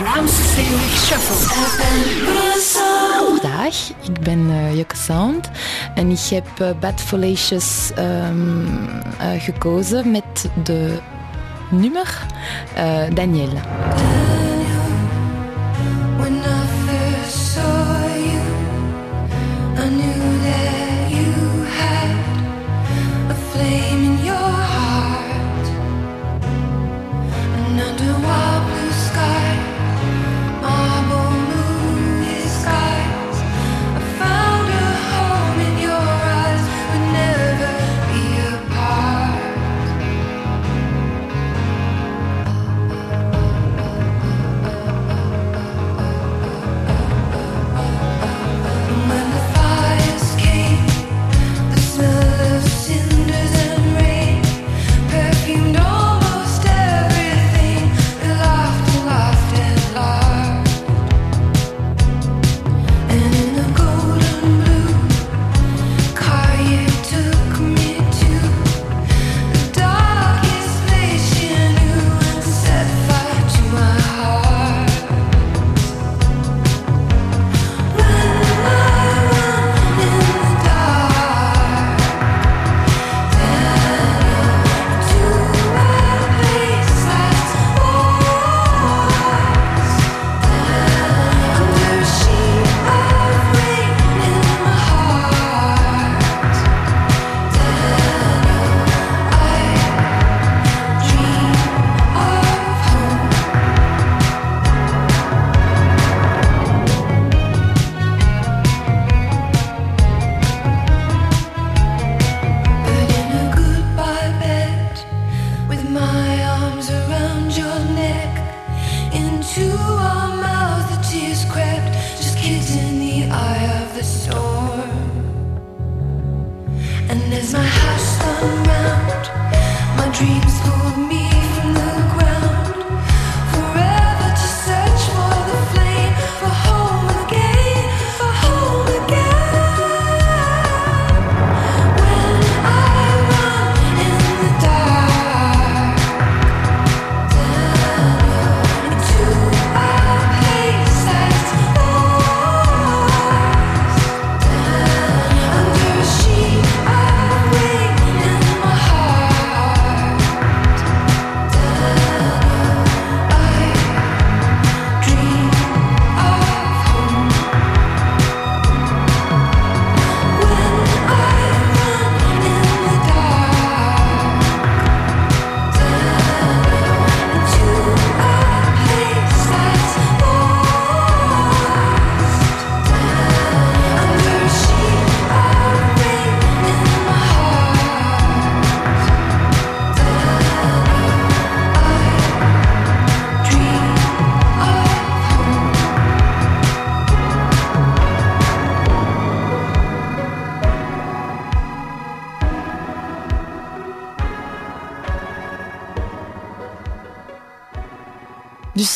Vlaamse Shuffle. Goedendag, ik ben eh, uh, Jokke Sound en ik heb eh, Bad Fallacious ehm, eh, gekozen met de nummer Danielle.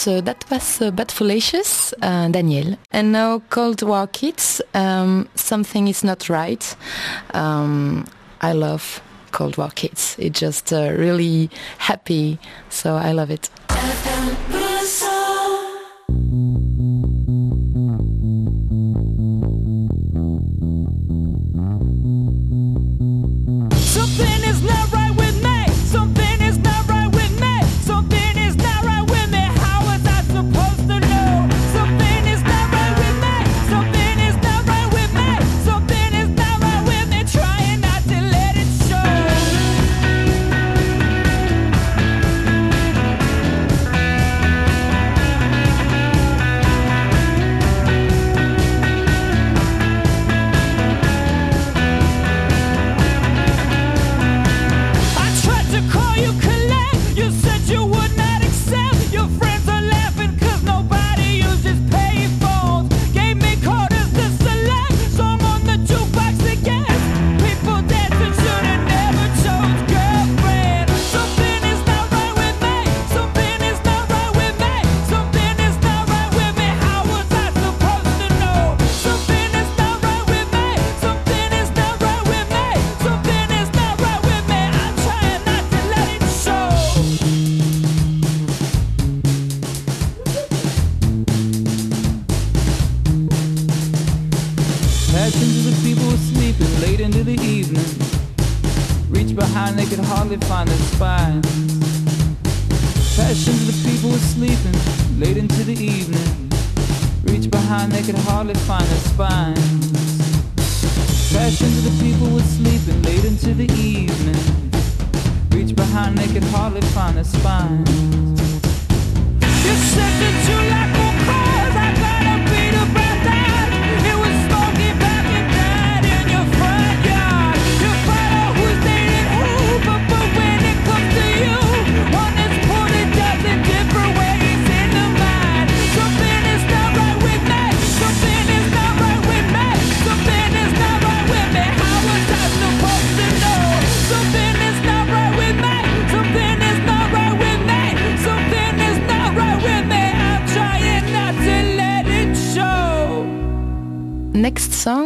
so that was uh, Bad Fallacious, uh, Daniel. And now Cold War Kids, um, Something is Not Right. Um, I love Cold War Kids. It's just uh, really happy, so I love it.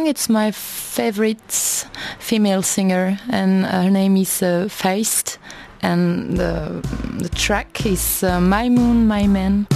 it's my favorite female singer, and her name is uh, Feist, and the, the track is uh, My Moon, My Man.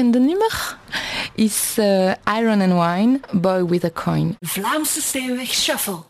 Volgende nummer is eh, Iron and Wine, Boy with a Coin. Vlaamse Steenweg Shuffle.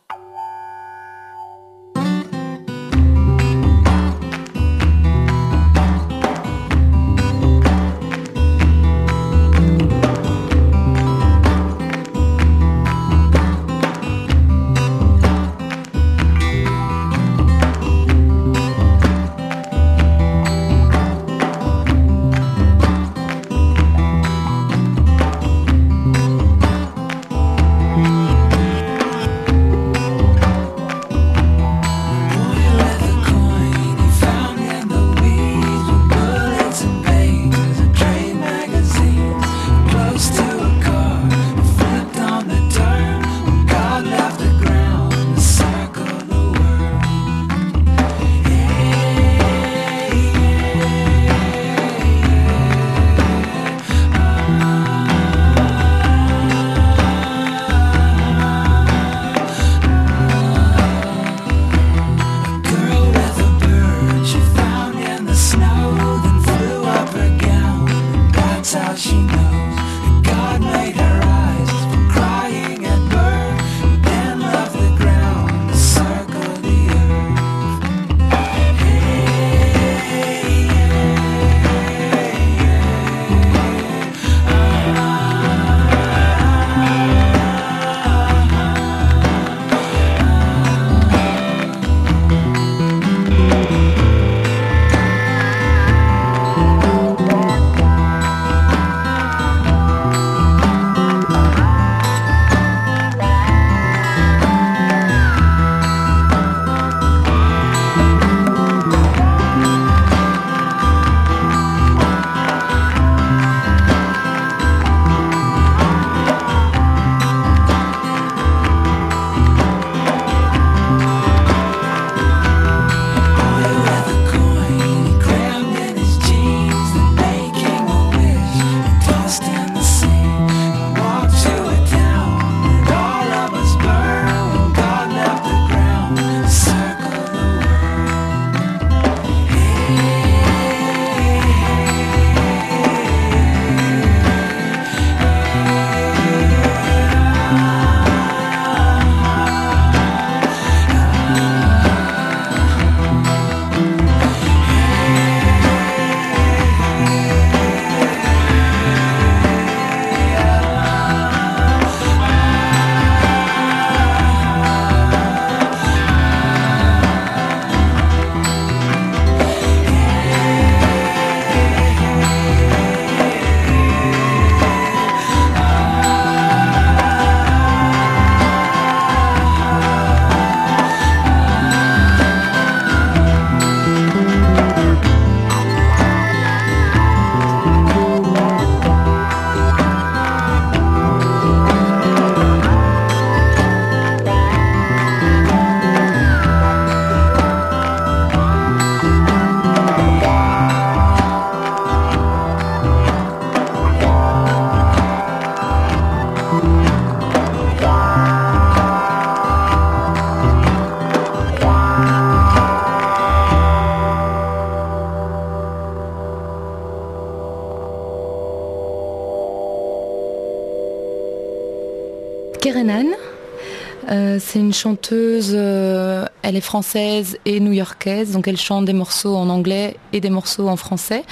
Une chanteuse, euh, elle est française et new-yorkaise, donc elle chante des morceaux en anglais et des morceaux en français.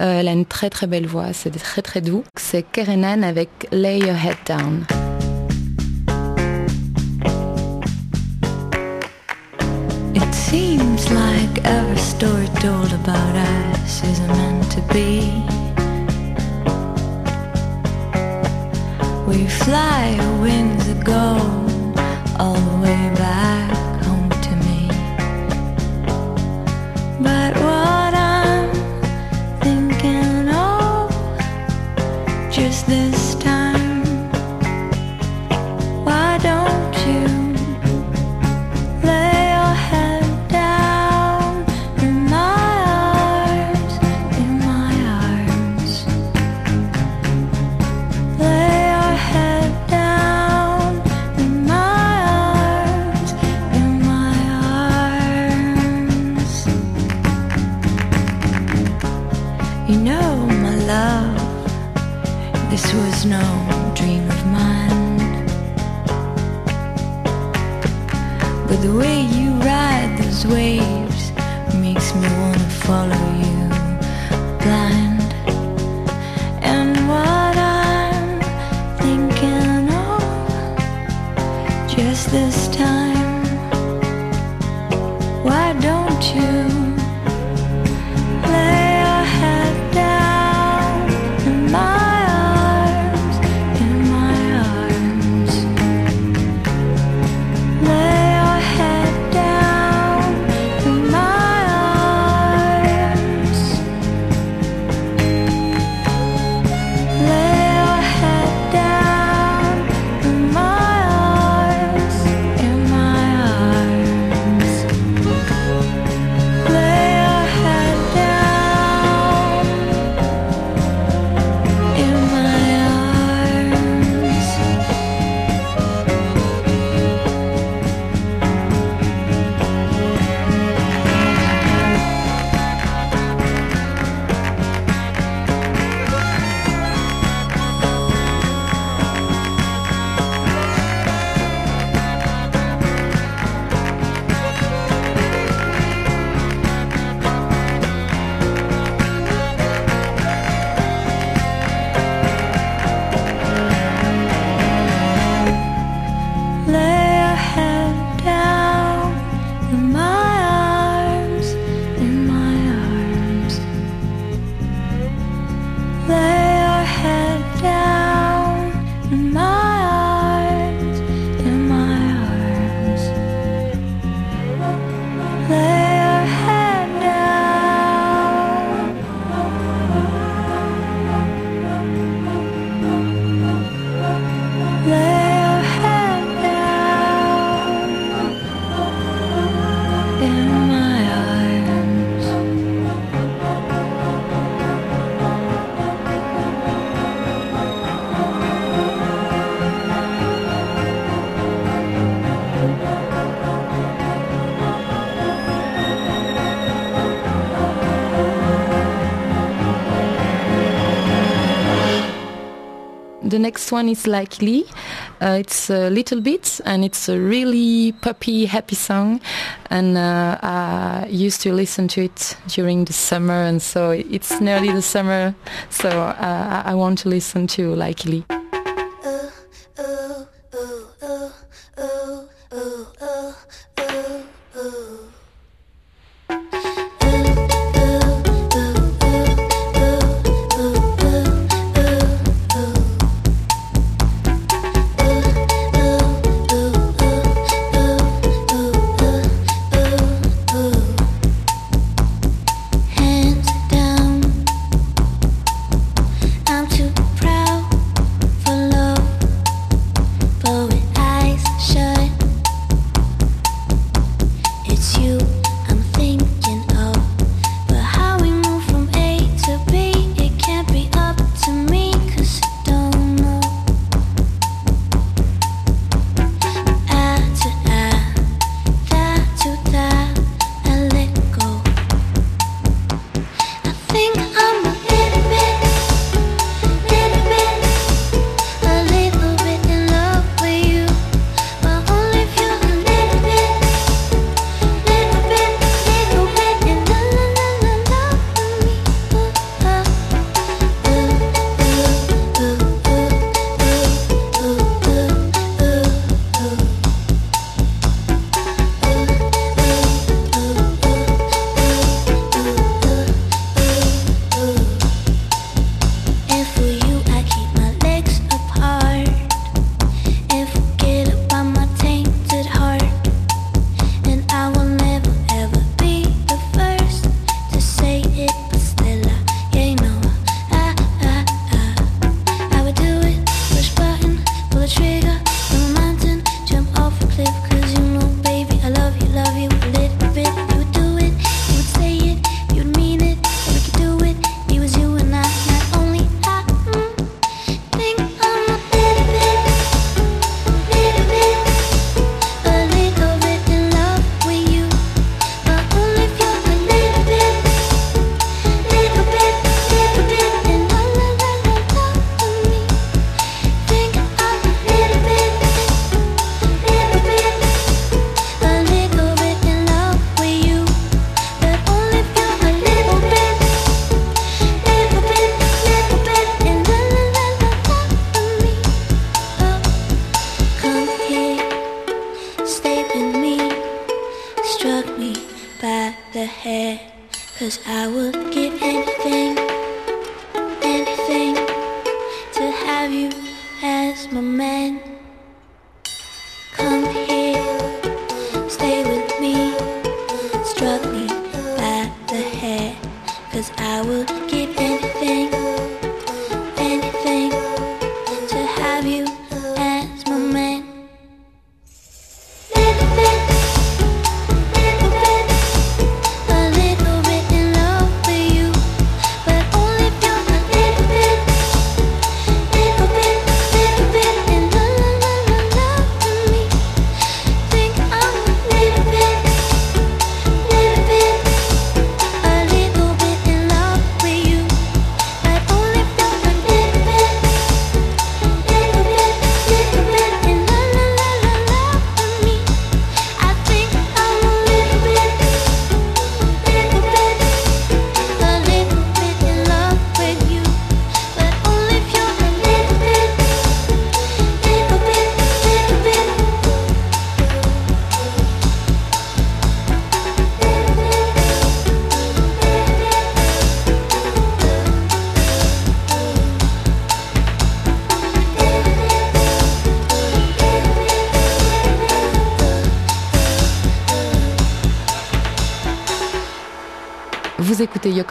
Euh, elle a une très très belle voix, c'est très très doux. C'est Kerenan avec Lay Your Head Down. All the way back home to me. But no dream of mine. But the way you ride those waves makes me wanna follow you blind. And what I'm thinking of just this time, why don't you? Next one is like Lee. Uh, it's a little bit, and it's a really puppy, happy song. And uh, I used to listen to it during the summer, and so it's nearly the summer. So uh, I want to listen to like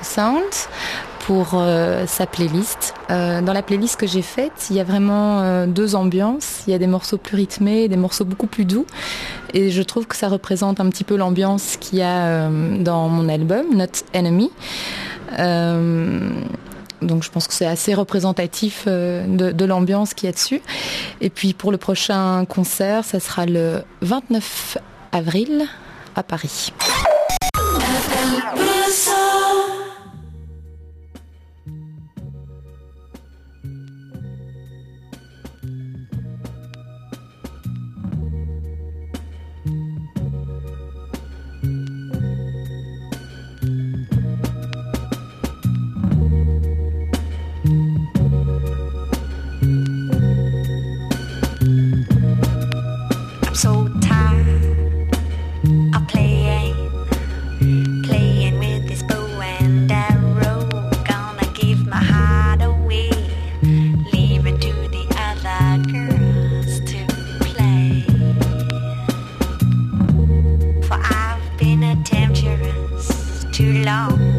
Sound pour euh, sa playlist. Euh, dans la playlist que j'ai faite, il y a vraiment euh, deux ambiances. Il y a des morceaux plus rythmés, des morceaux beaucoup plus doux. Et je trouve que ça représente un petit peu l'ambiance qu'il y a dans mon album, Not Enemy. Donc je pense que c'est assez représentatif de l'ambiance qu'il y a dessus. Et puis pour le prochain concert, ça sera le 29 avril à Paris. too long.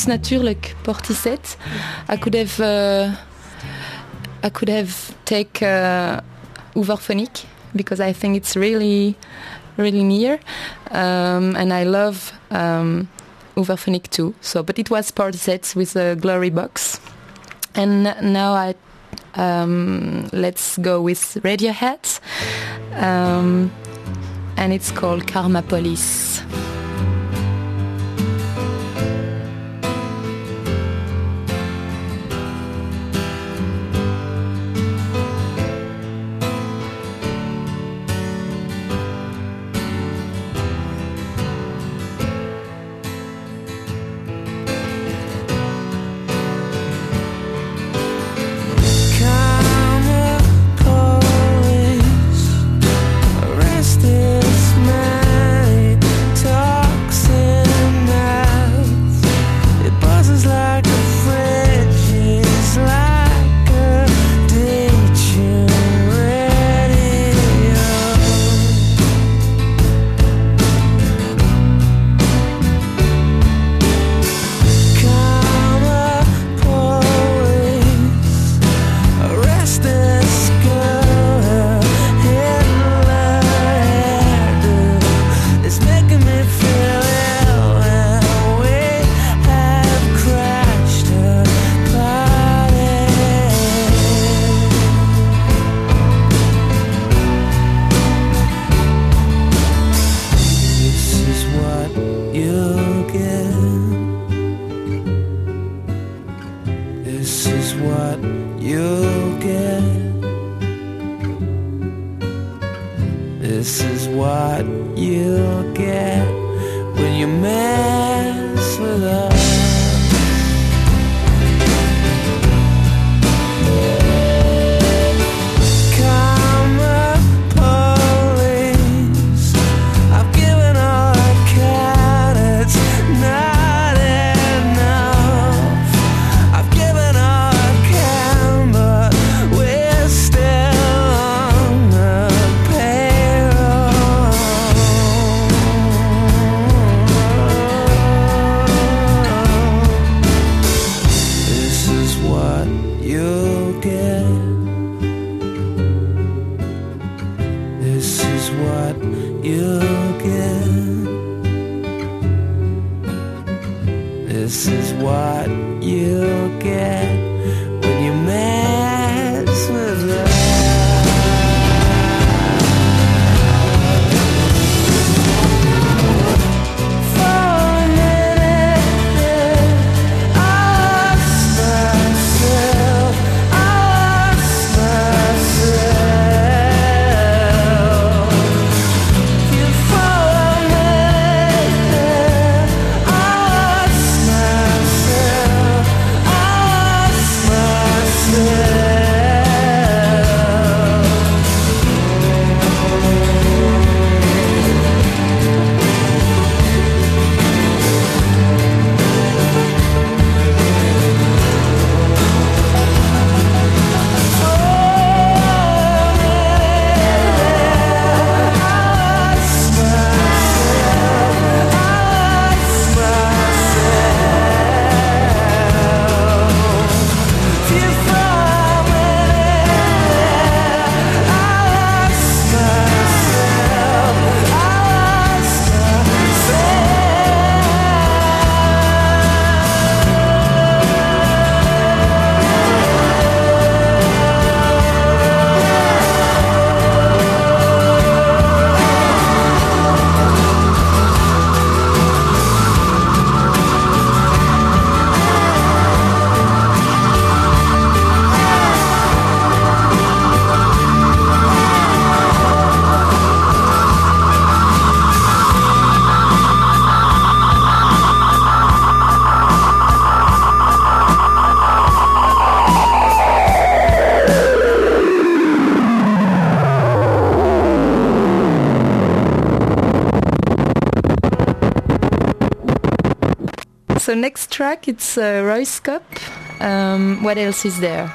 is natuurlijk Portisette. I could have uh, I could have take uh, Uverphonic because I think it's really really near, um, and I love um, Uverphonic too. So, but it was Portisette with a glory box, and now I um, let's go with Radiohead, um, and it's called Karma Police. So next track, it's uh, Royce Cup. Um, what else is there?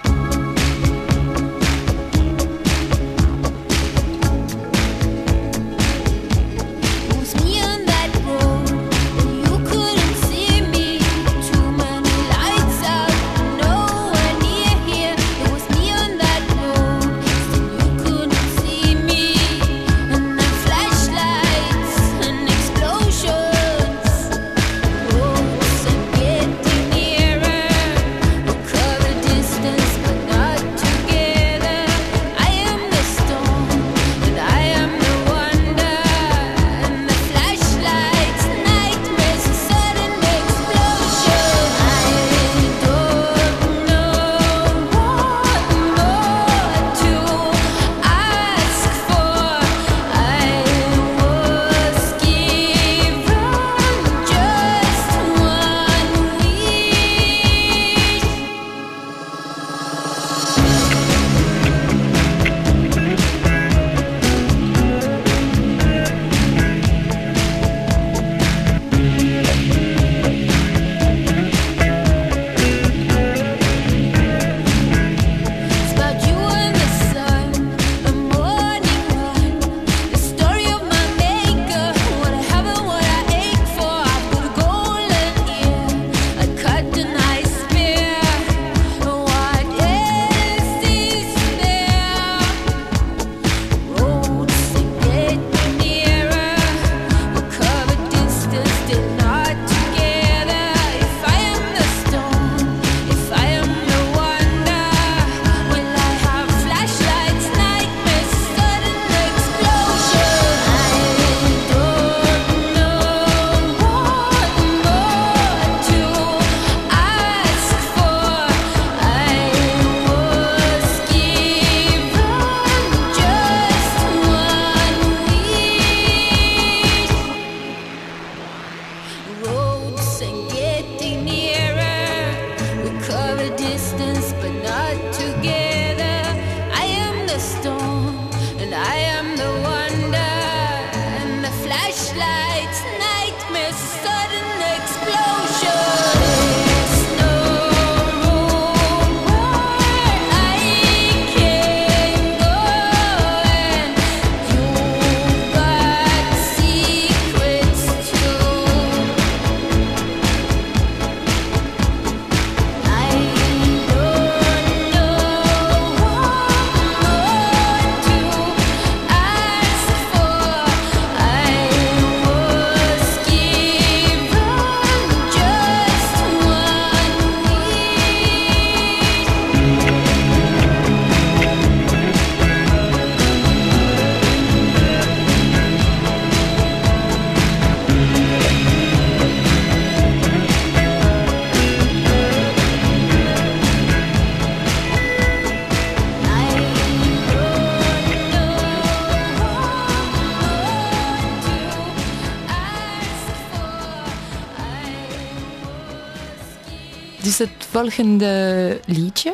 volgende liedje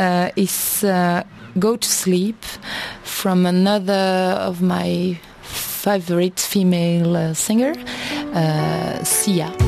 uh, is uh, Go to Sleep from another of my favorite female eh, singer, Sia.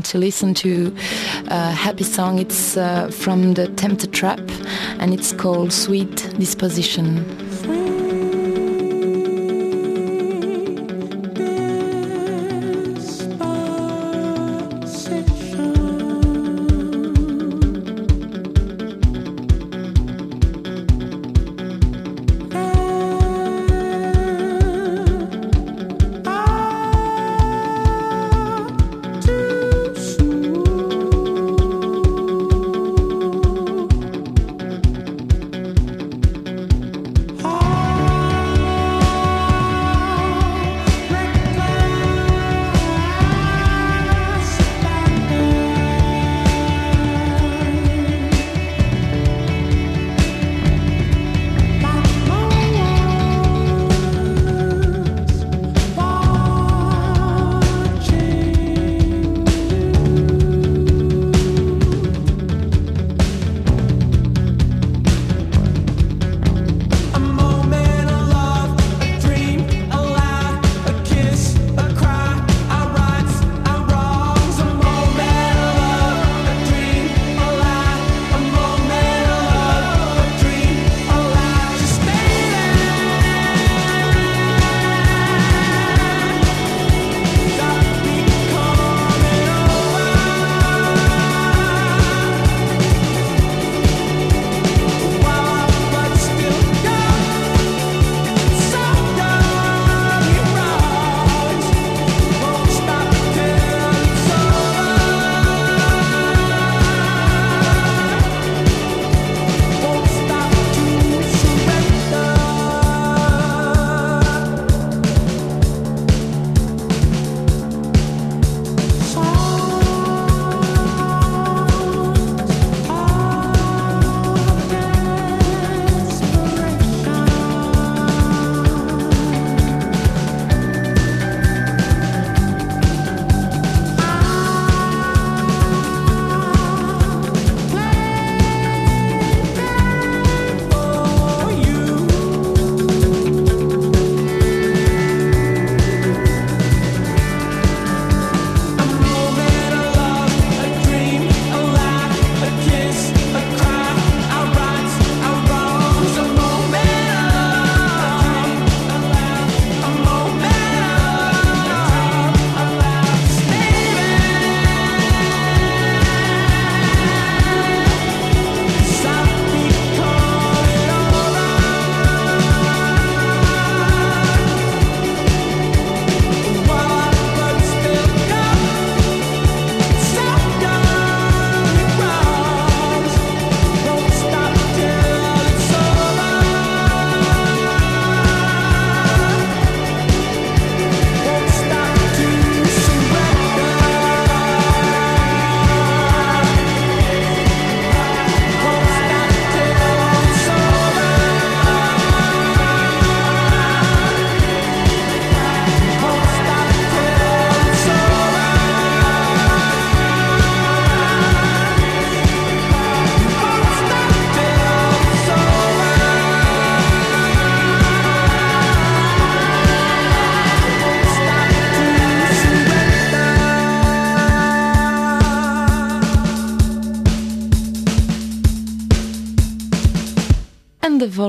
to listen to a happy song. It's uh, from the Tempted Trap and it's called Sweet Disposition.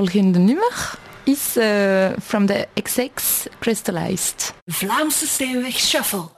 volgende nummer is eh, From the XX Crystallized. Vlaamse Steenweg Shuffle.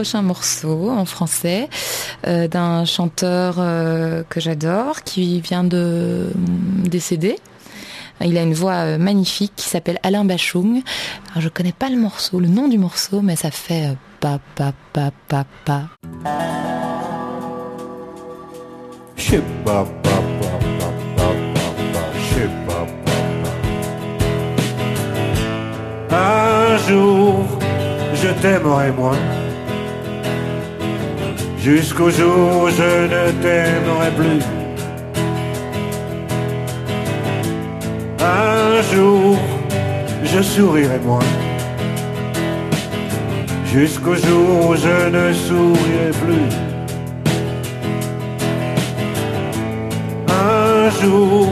prochain morceau en français d'un chanteur que j'adore qui vient de décéder. Il a une voix magnifique qui s'appelle Alain Bachung. Je connais pas le morceau, le nom du morceau, mais ça fait pa pa pa pa pa. Un jour, je t'aimerai moins jusqu'au jour où je ne t'aimerai plus. Un jour, je sourirai moins, jusqu'au jour où je ne sourirai plus. Un jour,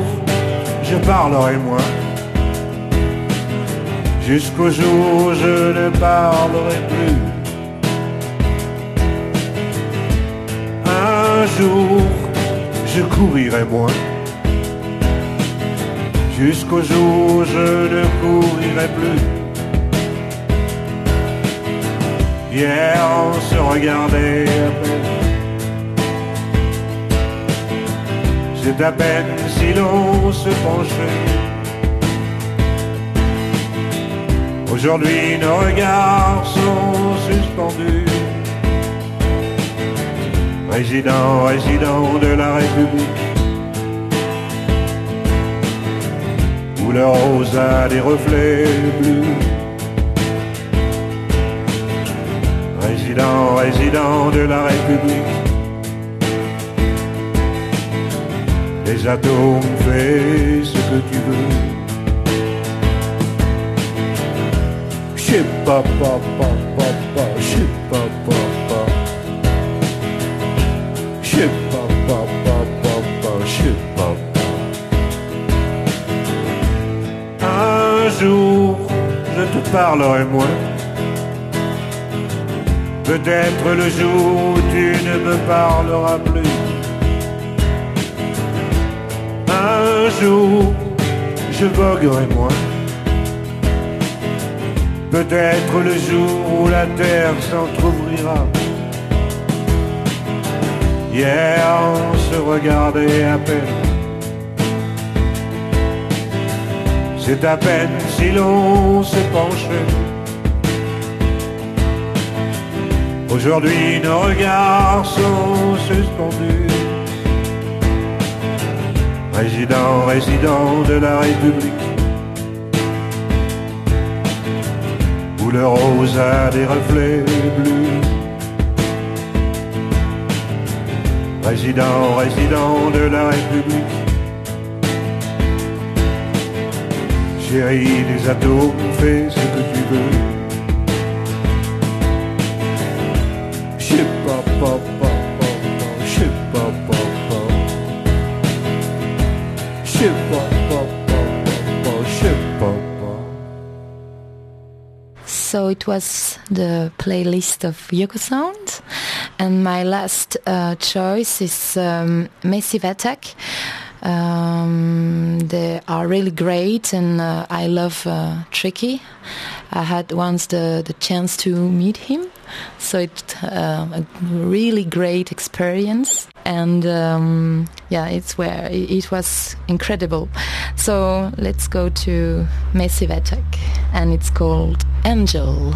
je parlerai moins, jusqu'au jour où je ne parlerai plus. un jour je courirai moins. Jusqu'au jour je ne courirai plus. Hier on se regardait à peine. C'est à peine si l'on se penchait. Aujourd'hui nos regards sont suspendus. Président, résident de la République, Couleur rose a des reflets bleus. Résident, résident de la République, des atomes, fais ce que tu veux. Je te parlerai moins. Peut-être le jour où tu ne me parleras plus. Un jour, je voguerai moins. Peut-être le jour où la terre s'entr'ouvrira. Hier, on se regardait à peine. C'est à peine si l'on se penchait. Aujourd'hui, nos regards sont suspendus. Résident, résident de la République. Où le rose a des reflets bleus. Résident, résident de la République. J'ai ados, fais ce que tu veux. Je pas, pas, pas, pas, pas. Je pas, pas, pas, je pas. So it was the playlist of Yoko Sound. And my last uh, choice is um, Attack. Um, they are really great and uh, I love uh, Tricky. I had once the, the chance to meet him, so it's uh, a really great experience. And um, yeah, it's where it, it was incredible. So let's go to Massive Attack, and it's called Angel.